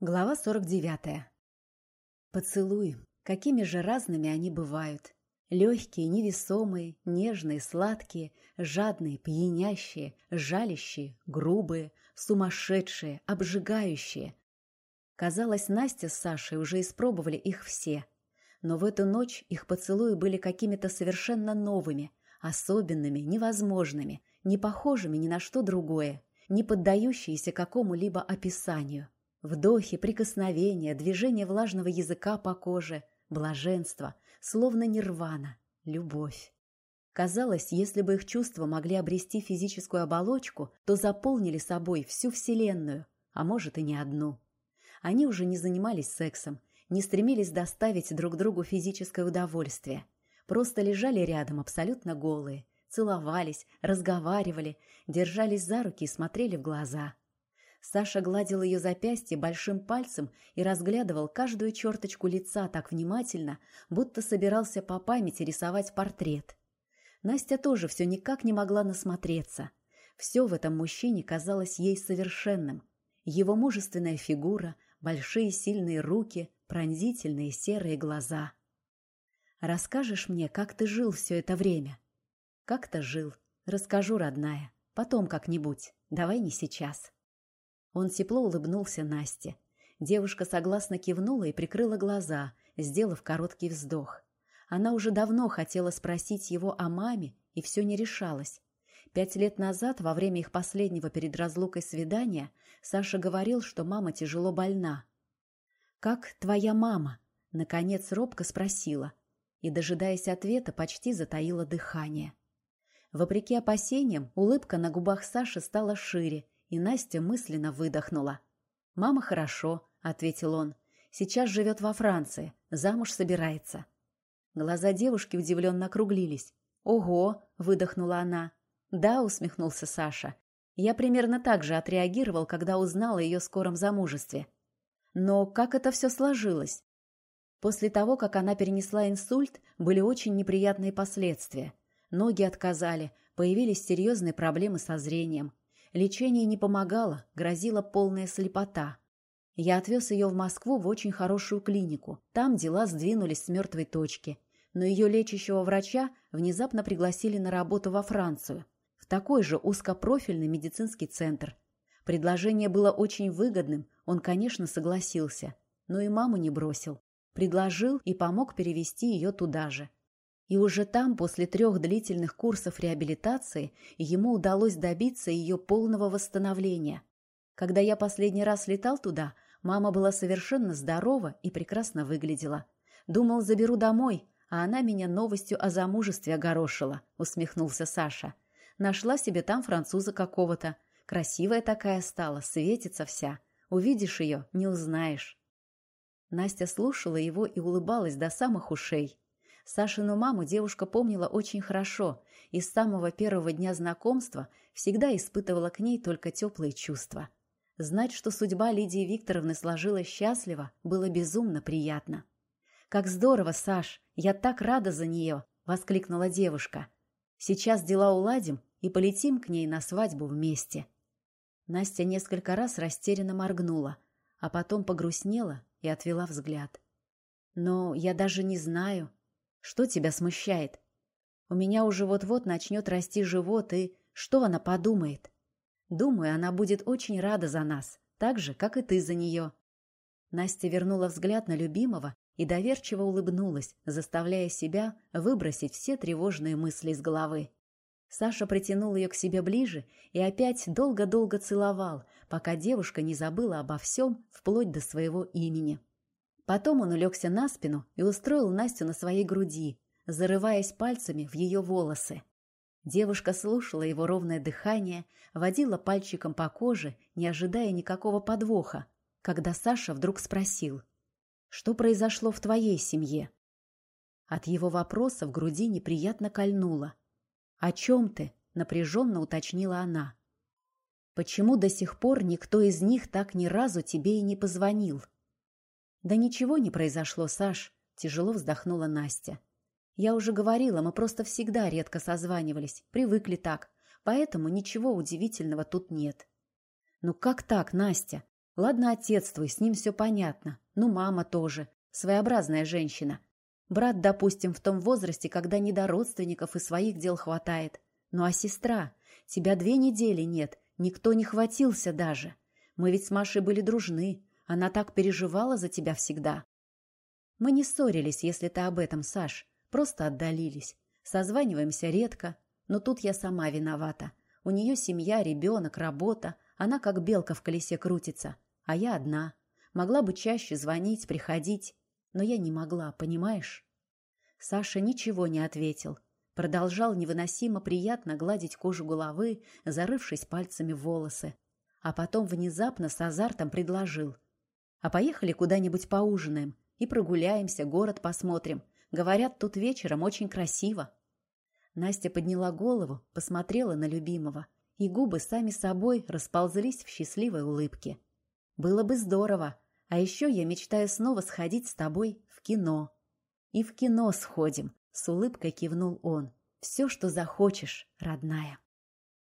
Глава 49. Поцелуи. Какими же разными они бывают. Легкие, невесомые, нежные, сладкие, жадные, пьянящие, жалящие, грубые, сумасшедшие, обжигающие. Казалось, Настя с Сашей уже испробовали их все. Но в эту ночь их поцелуи были какими-то совершенно новыми, особенными, невозможными, не похожими ни на что другое, не поддающиеся какому-либо описанию. Вдохи, прикосновения, движение влажного языка по коже, блаженство, словно нирвана, любовь. Казалось, если бы их чувства могли обрести физическую оболочку, то заполнили собой всю Вселенную, а может и не одну. Они уже не занимались сексом, не стремились доставить друг другу физическое удовольствие. Просто лежали рядом абсолютно голые, целовались, разговаривали, держались за руки и смотрели в глаза – Саша гладил ее запястье большим пальцем и разглядывал каждую черточку лица так внимательно, будто собирался по памяти рисовать портрет. Настя тоже все никак не могла насмотреться. Все в этом мужчине казалось ей совершенным. Его мужественная фигура, большие сильные руки, пронзительные серые глаза. «Расскажешь мне, как ты жил все это время?» «Как-то жил. Расскажу, родная. Потом как-нибудь. Давай не сейчас». Он тепло улыбнулся Насте. Девушка согласно кивнула и прикрыла глаза, сделав короткий вздох. Она уже давно хотела спросить его о маме и все не решалась. Пять лет назад, во время их последнего перед разлукой свидания, Саша говорил, что мама тяжело больна. «Как твоя мама?» — наконец робко спросила. И, дожидаясь ответа, почти затаила дыхание. Вопреки опасениям, улыбка на губах Саши стала шире, и Настя мысленно выдохнула. «Мама хорошо», — ответил он. «Сейчас живет во Франции, замуж собирается». Глаза девушки удивленно округлились. «Ого!» — выдохнула она. «Да», — усмехнулся Саша. «Я примерно так же отреагировал, когда узнал о ее скором замужестве». Но как это все сложилось? После того, как она перенесла инсульт, были очень неприятные последствия. Ноги отказали, появились серьезные проблемы со зрением. Лечение не помогало, грозила полная слепота. Я отвез ее в Москву в очень хорошую клинику. Там дела сдвинулись с мертвой точки. Но ее лечащего врача внезапно пригласили на работу во Францию. В такой же узкопрофильный медицинский центр. Предложение было очень выгодным, он, конечно, согласился. Но и маму не бросил. Предложил и помог перевести ее туда же. И уже там, после трех длительных курсов реабилитации, ему удалось добиться ее полного восстановления. Когда я последний раз летал туда, мама была совершенно здорова и прекрасно выглядела. Думал, заберу домой, а она меня новостью о замужестве огорошила, усмехнулся Саша. Нашла себе там француза какого-то. Красивая такая стала, светится вся. Увидишь ее, не узнаешь. Настя слушала его и улыбалась до самых ушей. Сашину маму девушка помнила очень хорошо и с самого первого дня знакомства всегда испытывала к ней только теплые чувства. Знать, что судьба Лидии Викторовны сложилась счастливо, было безумно приятно. «Как здорово, Саш! Я так рада за нее!» — воскликнула девушка. «Сейчас дела уладим и полетим к ней на свадьбу вместе». Настя несколько раз растерянно моргнула, а потом погрустнела и отвела взгляд. «Но я даже не знаю», что тебя смущает? У меня уже вот-вот начнет расти живот, и что она подумает? Думаю, она будет очень рада за нас, так же, как и ты за нее. Настя вернула взгляд на любимого и доверчиво улыбнулась, заставляя себя выбросить все тревожные мысли из головы. Саша притянул ее к себе ближе и опять долго-долго целовал, пока девушка не забыла обо всем, вплоть до своего имени. Потом он улегся на спину и устроил Настю на своей груди, зарываясь пальцами в ее волосы. Девушка слушала его ровное дыхание, водила пальчиком по коже, не ожидая никакого подвоха, когда Саша вдруг спросил, «Что произошло в твоей семье?» От его вопроса в груди неприятно кольнуло. «О чем ты?» — напряженно уточнила она. «Почему до сих пор никто из них так ни разу тебе и не позвонил?» «Да ничего не произошло, Саш», — тяжело вздохнула Настя. «Я уже говорила, мы просто всегда редко созванивались, привыкли так, поэтому ничего удивительного тут нет». «Ну как так, Настя? Ладно, отец твой, с ним все понятно. Ну, мама тоже. Своеобразная женщина. Брат, допустим, в том возрасте, когда не до родственников и своих дел хватает. Ну а сестра? Тебя две недели нет. Никто не хватился даже. Мы ведь с Машей были дружны. Она так переживала за тебя всегда. Мы не ссорились, если ты об этом, Саш. Просто отдалились. Созваниваемся редко. Но тут я сама виновата. У нее семья, ребенок, работа. Она как белка в колесе крутится. А я одна. Могла бы чаще звонить, приходить. Но я не могла, понимаешь? Саша ничего не ответил. Продолжал невыносимо приятно гладить кожу головы, зарывшись пальцами в волосы. А потом внезапно с азартом предложил. «А поехали куда-нибудь поужинаем и прогуляемся, город посмотрим. Говорят, тут вечером очень красиво». Настя подняла голову, посмотрела на любимого, и губы сами собой расползлись в счастливой улыбке. «Было бы здорово, а еще я мечтаю снова сходить с тобой в кино». «И в кино сходим», — с улыбкой кивнул он. «Все, что захочешь, родная».